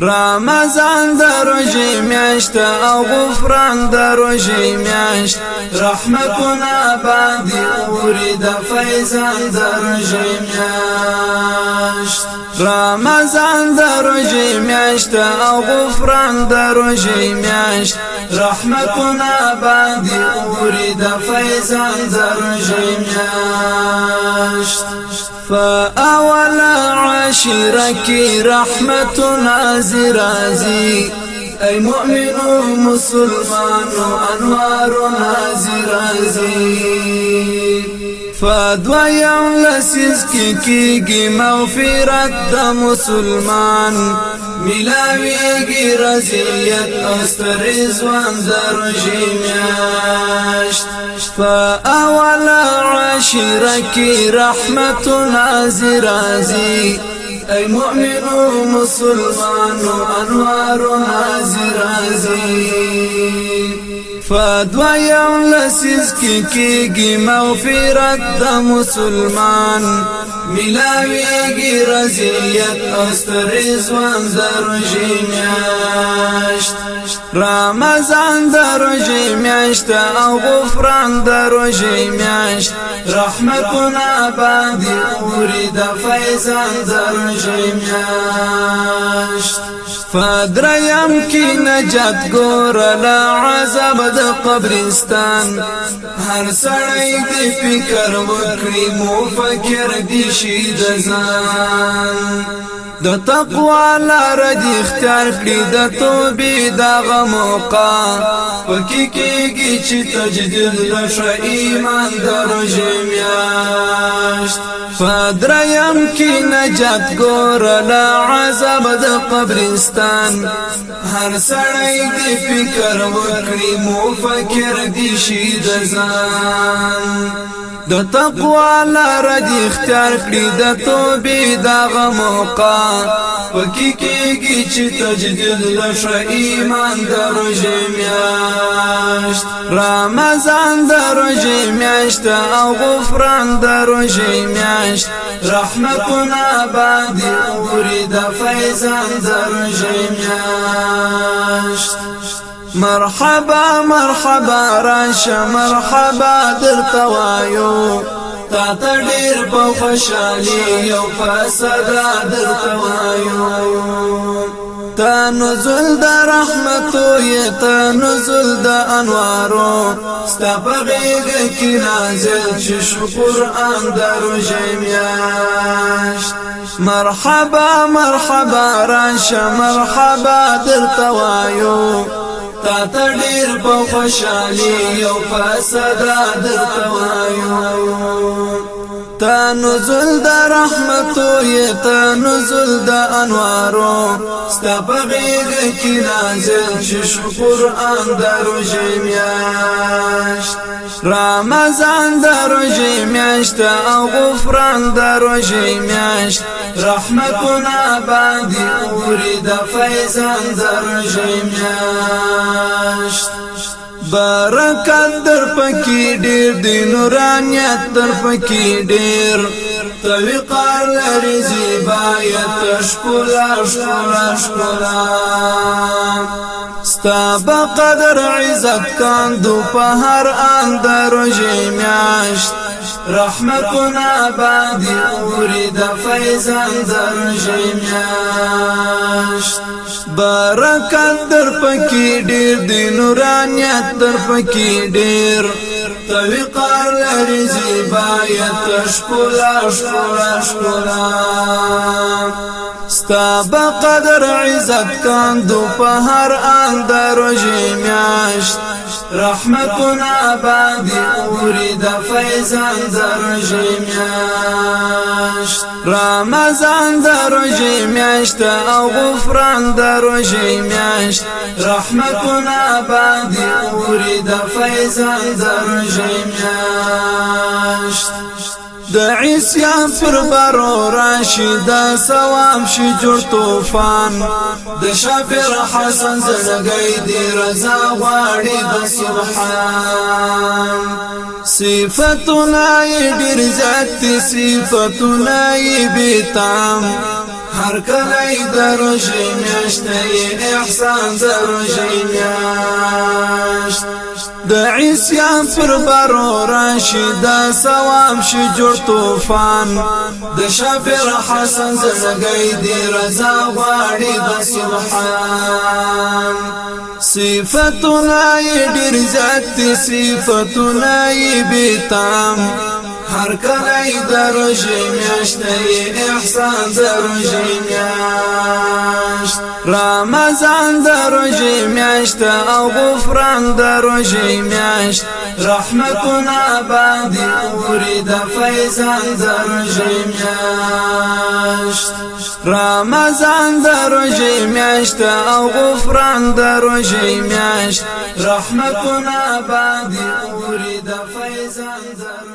رمضان د روزې میاشت او غفران د روزې میاشت رحمتنا باندې اوري د فیضان د روزې میاشت رمضان د روزې میاشت او غفران د روزې میاشت رحمتنا باندې اوري د فیضان د روزې میاشت فأول عشرك رحمة نازي رازي أي مؤمن مسلمان أنوار نازي رازي فدویم لسیز کی کیگی مغفرت مسلمان ملاویږي رضیت استر رضوان زرجی میاشت فاول عشره رحمة رحمت نازر ازی ای مؤمن مسلمان انوار نازر ازی فدویم لسیز کی کیگی مغفرت دا مسلمان ملاویگی رزیت استر رزوان درجی میاشت رمضان درجی میاشت او غفران درجی میاشت رحمتون آبادی اوری دا فیضان درجی میاشت فدریم کی نجات ګور لا عذاب د قبرستان هر سړی دې فکر وکړي مو فکر دې شي د ځان د تقوا لار دې اختیار کړی د توبې د غموقا پکې کېږي چې تجدید د ایمان درجه میاشت فدریم کې نجات ګور لا عذاب د قبرستان هر سړی دې فکر وکړي مو فکر دې شي د ځان د تقوا لار دې اختار کړی د توبې دا غموقا پکې کېږي چې تجدید لښ ایمان درو روزې میاشت رمضان د روزې او غفران درو روزې میاشت رحمتنا بعد اوري د فیضان درو روزې مرحبا مرحبا راشا مرحبا درته وایو تا ته ډیر په خوشالي یو په وایو تا نزل د رحمتو یې تا نزل د انوارو ستا په غېږ کې نازل چې شو قرآن د مرحبا مرحبا راشا مرحبا درته وایو تا ته ډیر په خوشالي او په صدا درته وایو تا نزل د رحمتو یې تا نزل د انوارو ستا په غېږ کې نازل چې شکر اندرو جمیان رمضان د روزې میاشت او غفران د روزې میاشت رحمتونه باندې اوري د فیضان د روزې میاشت برکت در پکې ډېر دی نورانیت در پکې ډېر توی قار لري زیبایت شکولا شکولا شکولا ستا با قدر عزت کندو په هر اندر جمیاشت رحمتنا بعد اورد فیضان در جمیاشت برکت در پکی ډیر دی نورانیت در پکی ډیر توی قار لري زیبایت شکولا شکولا شکولا ستا بقدر عزت کاندو په هر اندر میاشت رحمتنا بعد أورد د فیضان رمضان درجه او غفران درجه رحمتنا بعد أورد د فیضان د عیسیان پر بارو راشد سوام شي جوړ طوفان د شافر حسن زړګي دی رضا غواړي د سبحان صفاتنا ډیر ذات صفاتنا بیتام هر کله درجه میشته احسان درجه میشته د عیسیان پر برو راشد سوام شي جوړ طوفان د شافر حسن زنګي دی رضا غاړي د سبحان صفاتنا ډیر ذات صفاتنا بتام هر کلی دروژی میاشتی احسان دروژی میاشت رمضان دروژی میاشت او غفران دروژی میاشت رحمتون آبادی اورید دا فیضان دروژی میاشت رمضان دروژی میاشت او غفران دروژی میاشت رحمتون آبادی اورید دا فیضان دروژی